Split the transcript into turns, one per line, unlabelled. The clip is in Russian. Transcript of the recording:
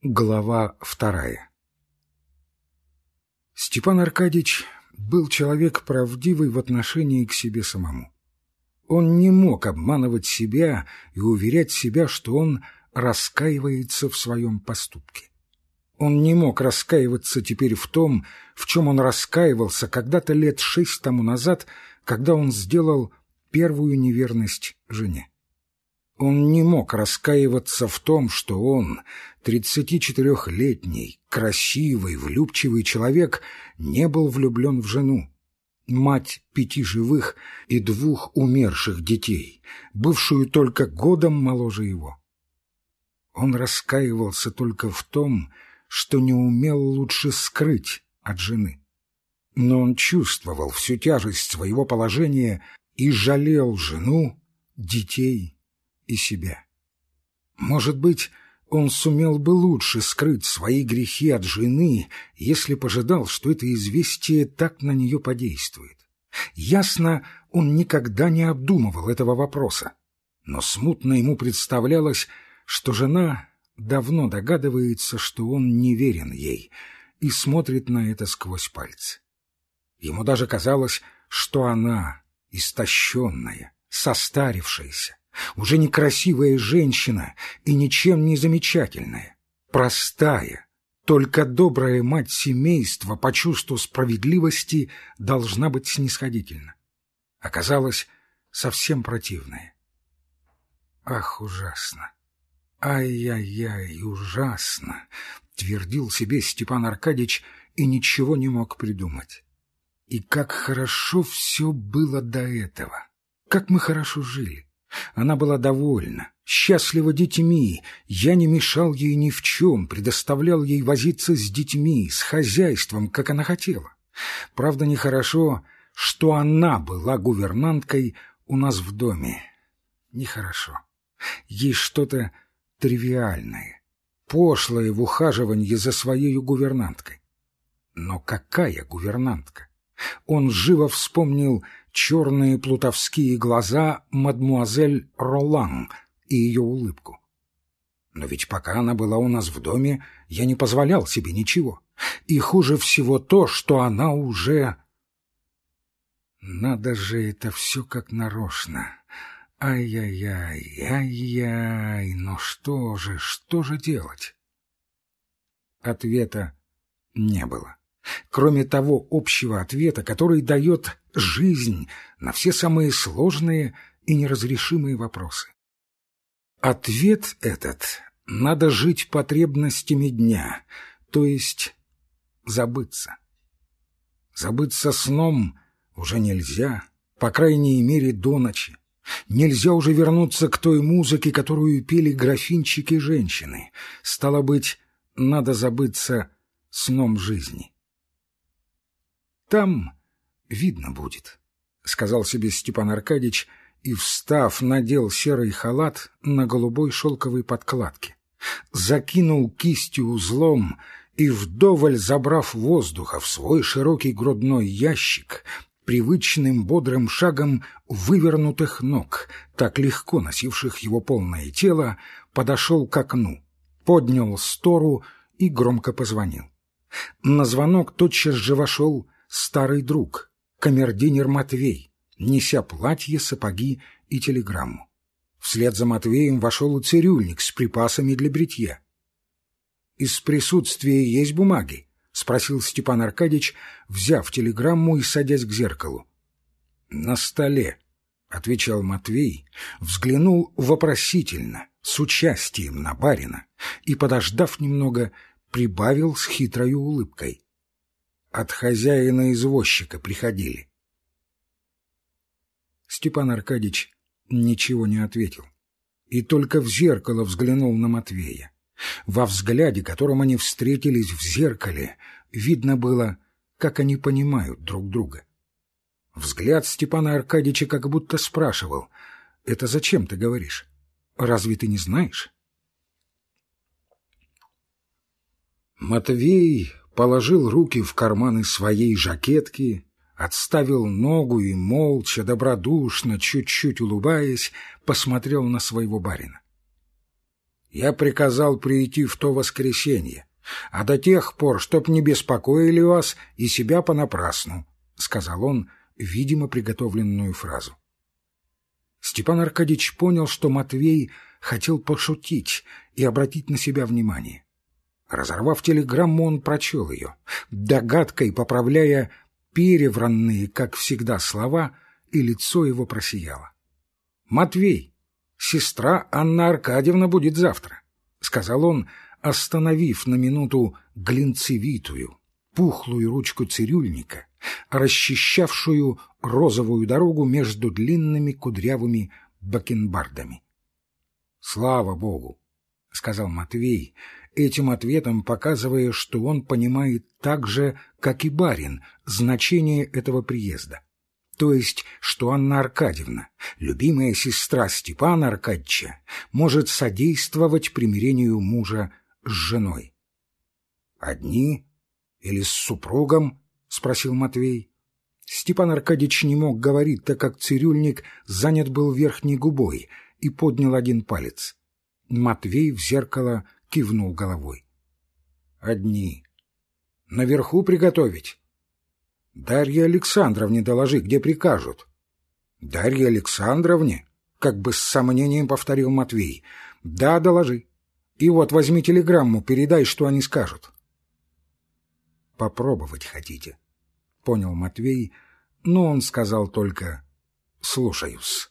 Глава вторая Степан Аркадьич был человек правдивый в отношении к себе самому. Он не мог обманывать себя и уверять себя, что он раскаивается в своем поступке. Он не мог раскаиваться теперь в том, в чем он раскаивался когда-то лет шесть тому назад, когда он сделал первую неверность жене. Он не мог раскаиваться в том, что он, 34-летний, красивый, влюбчивый человек, не был влюблен в жену, мать пяти живых и двух умерших детей, бывшую только годом моложе его. Он раскаивался только в том, что не умел лучше скрыть от жены. Но он чувствовал всю тяжесть своего положения и жалел жену, детей и себя. Может быть, он сумел бы лучше скрыть свои грехи от жены, если пожидал, что это известие так на нее подействует. Ясно, он никогда не обдумывал этого вопроса, но смутно ему представлялось, что жена давно догадывается, что он не верен ей, и смотрит на это сквозь пальцы. Ему даже казалось, что она, истощенная, состарившаяся, уже некрасивая женщина и ничем не замечательная, простая, только добрая мать семейства по чувству справедливости должна быть снисходительна. Оказалось, совсем противная. Ах, ужасно! Ай-яй-яй, ужасно! Твердил себе Степан Аркадьич и ничего не мог придумать. И как хорошо все было до этого! Как мы хорошо жили! Она была довольна, счастлива детьми. Я не мешал ей ни в чем, предоставлял ей возиться с детьми, с хозяйством, как она хотела. Правда, нехорошо, что она была гувернанткой у нас в доме. Нехорошо. Есть что-то тривиальное, пошлое в ухаживании за своей гувернанткой. Но какая гувернантка? Он живо вспомнил черные плутовские глаза мадмуазель Ролан и ее улыбку. Но ведь пока она была у нас в доме, я не позволял себе ничего. И хуже всего то, что она уже... Надо же это все как нарочно. Ай-яй-яй, ай-яй, но что же, что же делать? Ответа не было кроме того общего ответа, который дает жизнь на все самые сложные и неразрешимые вопросы. Ответ этот — надо жить потребностями дня, то есть забыться. Забыться сном уже нельзя, по крайней мере, до ночи. Нельзя уже вернуться к той музыке, которую пели графинчики женщины. Стало быть, надо забыться сном жизни. Там видно будет, — сказал себе Степан Аркадьич и, встав, надел серый халат на голубой шелковой подкладке, закинул кистью узлом и, вдоволь забрав воздуха в свой широкий грудной ящик, привычным бодрым шагом вывернутых ног, так легко носивших его полное тело, подошел к окну, поднял стору и громко позвонил. На звонок тотчас же вошел старый друг, камердинер Матвей, неся платье, сапоги и телеграмму. Вслед за Матвеем вошел и цирюльник с припасами для бритья. «Из присутствия есть бумаги?» — спросил Степан Аркадьич, взяв телеграмму и садясь к зеркалу. «На столе», — отвечал Матвей, взглянул вопросительно, с участием на барина, и, подождав немного, прибавил с хитрой улыбкой от хозяина-извозчика приходили. Степан Аркадьич ничего не ответил и только в зеркало взглянул на Матвея. Во взгляде, которым они встретились в зеркале, видно было, как они понимают друг друга. Взгляд Степана Аркадьича как будто спрашивал, «Это зачем ты говоришь? Разве ты не знаешь?» Матвей положил руки в карманы своей жакетки, отставил ногу и молча, добродушно, чуть-чуть улыбаясь, посмотрел на своего барина. Я приказал прийти в то воскресенье, а до тех пор, чтоб не беспокоили вас и себя понапрасну, — сказал он, видимо, приготовленную фразу. Степан Аркадьевич понял, что Матвей хотел пошутить и обратить на себя внимание. Разорвав телеграмму, он прочел ее, догадкой поправляя перевранные, как всегда, слова, и лицо его просияло. «Матвей, сестра Анна Аркадьевна будет завтра», — сказал он, остановив на минуту глинцевитую, пухлую ручку цирюльника, расчищавшую розовую дорогу между длинными кудрявыми бакенбардами. «Слава Богу!» — сказал Матвей, этим ответом показывая, что он понимает так же, как и барин, значение этого приезда. То есть, что Анна Аркадьевна, любимая сестра Степана Аркадьевича, может содействовать примирению мужа с женой. «Одни или с супругом?» — спросил Матвей. Степан Аркадьевич не мог говорить, так как цирюльник занят был верхней губой и поднял один палец. Матвей в зеркало кивнул головой. «Одни. Наверху приготовить?» «Дарье Александровне доложи, где прикажут». «Дарье Александровне?» — как бы с сомнением повторил Матвей. «Да, доложи. И вот возьми телеграмму, передай, что они скажут». «Попробовать хотите?» — понял Матвей, но он сказал только «слушаюсь».